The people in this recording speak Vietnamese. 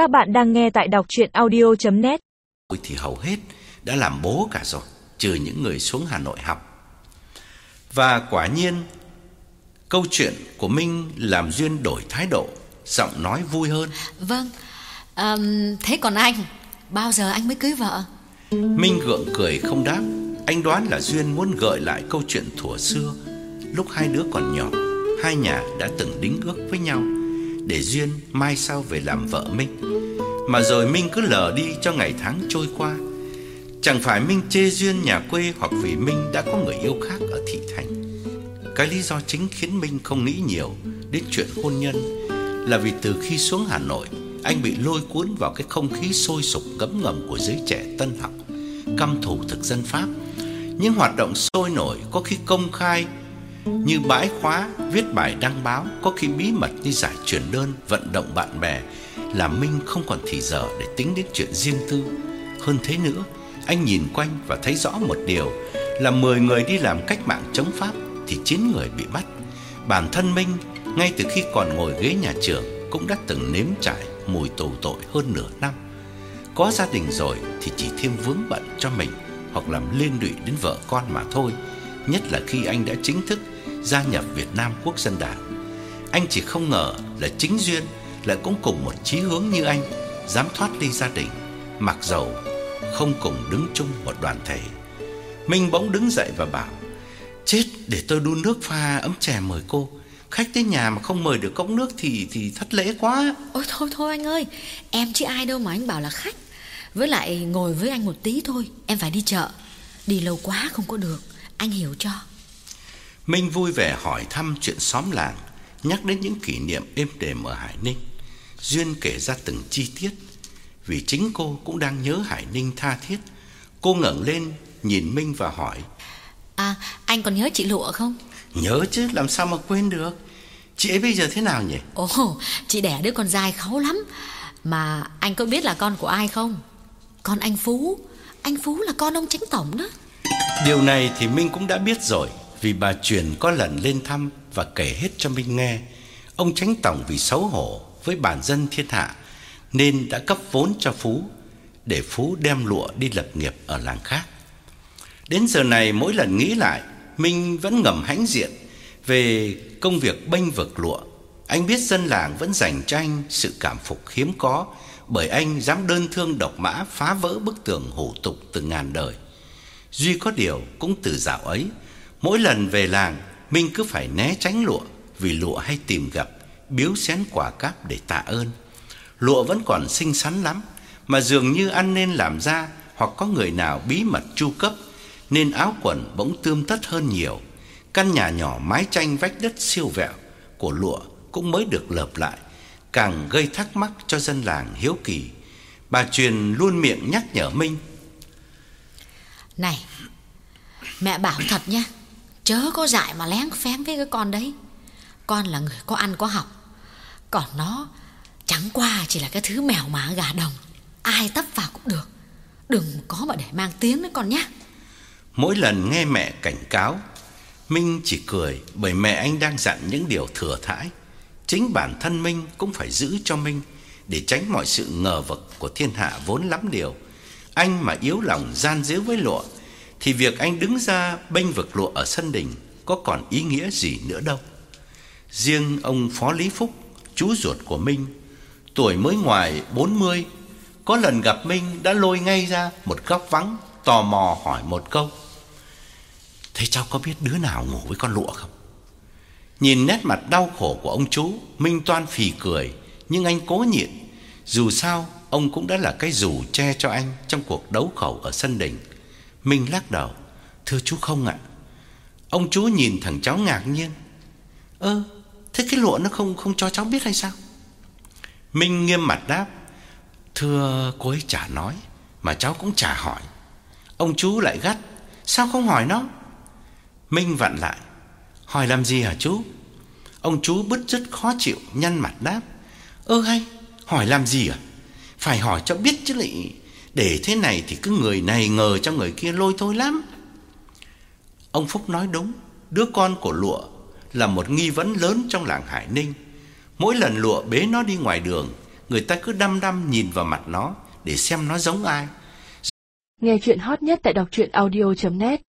Các bạn đang nghe tại đọc chuyện audio.net Thì hầu hết đã làm bố cả rồi Trừ những người xuống Hà Nội học. Và quả nhiên Câu chuyện của Minh làm Duyên đổi thái độ Giọng nói vui hơn. Vâng um, Thế còn anh? Bao giờ anh mới cưới vợ? Minh gượng cười không đáp. Anh đoán là Duyên muốn gợi lại câu chuyện thuở xưa Lúc hai đứa còn nhỏ Hai nhà đã từng đính ước với nhau để Duyên mai sau về làm vợ Minh. Mà rồi Minh cứ lờ đi cho ngày tháng trôi qua. Chẳng phải Minh chê Duyên nhà quê Hoặc vì Minh đã có người yêu khác ở thị thành. Cái lý do chính khiến Minh không nghĩ nhiều Đến chuyện hôn nhân Là vì từ khi xuống Hà Nội, Anh bị lôi cuốn vào cái không khí sôi sục ngấm ngầm của giới trẻ tân học, Căm thù thực dân Pháp. Những hoạt động sôi nổi có khi công khai như bãi khóa, viết bài đăng báo, có khi bí mật như giải truyền đơn, vận động bạn bè, là Minh không còn thì giờ để tính đến chuyện riêng tư. Hơn thế nữa, anh nhìn quanh và thấy rõ một điều là 10 người đi làm cách mạng chống Pháp thì 9 người bị bắt. Bản thân Minh ngay từ khi còn ngồi ghế nhà trường cũng đã từng nếm trải mùi tù tội hơn nửa năm. Có gia đình rồi thì chỉ thêm vướng bận cho mình hoặc làm liên lụy đến vợ con mà thôi, nhất là khi anh đã chính thức gia nhập Việt Nam Quốc dân Đảng. Anh chỉ không ngờ là chính duyên lại cũng cùng một chí hướng như anh, dám thoát ly gia đình, mặc dầu không cùng đứng chung một đoàn thể. Minh bỗng đứng dậy và bảo: "Chết, để tôi đun nước pha ấm chè mời cô." Khách tới nhà mà không mời được cốc nước thì thì thất lễ quá. Ôi thôi thôi anh ơi Em chứ ai đâu mà anh bảo là khách Với lại ngồi với anh một tí thôi Em phải đi chợ Đi lâu quá không có được Anh hiểu cho Minh vui vẻ hỏi thăm chuyện xóm làng, nhắc đến những kỷ niệm êm đềm ở Hải Ninh. Duyên kể ra từng chi tiết, vì chính cô cũng đang nhớ Hải Ninh tha thiết. Cô ngẩng lên nhìn Minh và hỏi: À anh còn nhớ chị Lụa không "Nhớ chứ, làm sao mà quên được? Chị ấy bây giờ thế nào nhỉ?" Ồ chị đẻ đứa con trai kháu lắm Mà anh có biết là con của ai không Con anh Phú Anh Phú là con ông Tránh Tổng đó Điều này thì Minh cũng đã biết rồi, vì bà truyền có lần lên thăm và kể hết cho Minh nghe. Ông Tránh Tổng vì xấu hổ với bản dân thiên hạ nên đã cấp vốn cho Phú để Phú đem lụa đi lập nghiệp ở làng khác. Đến giờ này mỗi lần nghĩ lại, Minh vẫn ngầm hãnh diện về công việc bênh vực lụa. Anh biết dân làng vẫn dành cho anh sự cảm phục hiếm có bởi anh dám đơn thương độc mã phá vỡ bức tường hủ tục từ ngàn đời. Duy có điều cũng từ dạo ấy, mỗi lần về làng Minh cứ phải né tránh lụa vì lụa hay tìm gặp biếu xén quả cáp để tạ ơn. Lụa vẫn còn xinh xắn lắm mà dường như ăn nên làm ra hoặc có người nào bí mật chu cấp nên áo quần bỗng tươm tất hơn nhiều. Căn nhà nhỏ mái tranh vách đất siêu vẹo của lụa cũng mới được lợp lại, càng gây thắc mắc cho dân làng hiếu kỳ. Bà truyền luôn miệng nhắc nhở Minh Này Mẹ bảo thật nhé Chớ có dại mà lén phén với cái con đấy. Con là người có ăn có học. Còn nó Chẳng qua chỉ là cái thứ mèo mả gà đồng. Ai tấp vào cũng được. Đừng có mà để mang tiếng đấy con nhé. Mỗi lần nghe mẹ cảnh cáo, Minh chỉ cười bởi mẹ anh đang dặn những điều thừa thãi. Chính bản thân Minh cũng phải giữ cho Minh để tránh mọi sự ngờ vực của thiên hạ vốn lắm điều. Anh mà yếu lòng gian díu với lụa thì việc anh đứng ra bênh vực lụa ở sân đình có còn ý nghĩa gì nữa đâu. Riêng ông Phó Lý Phúc, chú ruột của Minh, tuổi mới ngoài 40, có lần gặp Minh đã lôi ngay ra một góc vắng, tò mò hỏi một câu. Thế cháu có biết đứa nào ngủ với con lụa không? Nhìn nét mặt đau khổ của ông chú, Minh Toan phì cười, nhưng anh cố nhịn. Dù sao, ông cũng đã là cái dù che cho anh trong cuộc đấu khẩu ở sân đình. Minh lắc đầu, "Thưa chú không ạ." Ông chú nhìn thằng cháu ngạc nhiên. "Ơ, thế cái lụa nó không không cho cháu biết hay sao?" Minh nghiêm mặt đáp, "Thưa cô ấy chả nói, mà cháu cũng chả hỏi." Ông chú lại gắt, "Sao không hỏi nó?" Minh vặn lại, "Hỏi làm gì hả chú?" Ông chú bứt rứt khó chịu, nhăn mặt đáp, "Ơ hay, hỏi làm gì à? Phải hỏi cho biết chứ lại để thế này thì cứ người này ngờ cho người kia lôi thôi lắm." Ông Phúc nói đúng, đứa con của Lụa là một nghi vấn lớn trong làng Hải Ninh. Mỗi lần Lụa bế nó đi ngoài đường, người ta cứ đăm đăm nhìn vào mặt nó để xem nó giống ai. Nghe chuyện hot nhất tại đọc truyện audio.net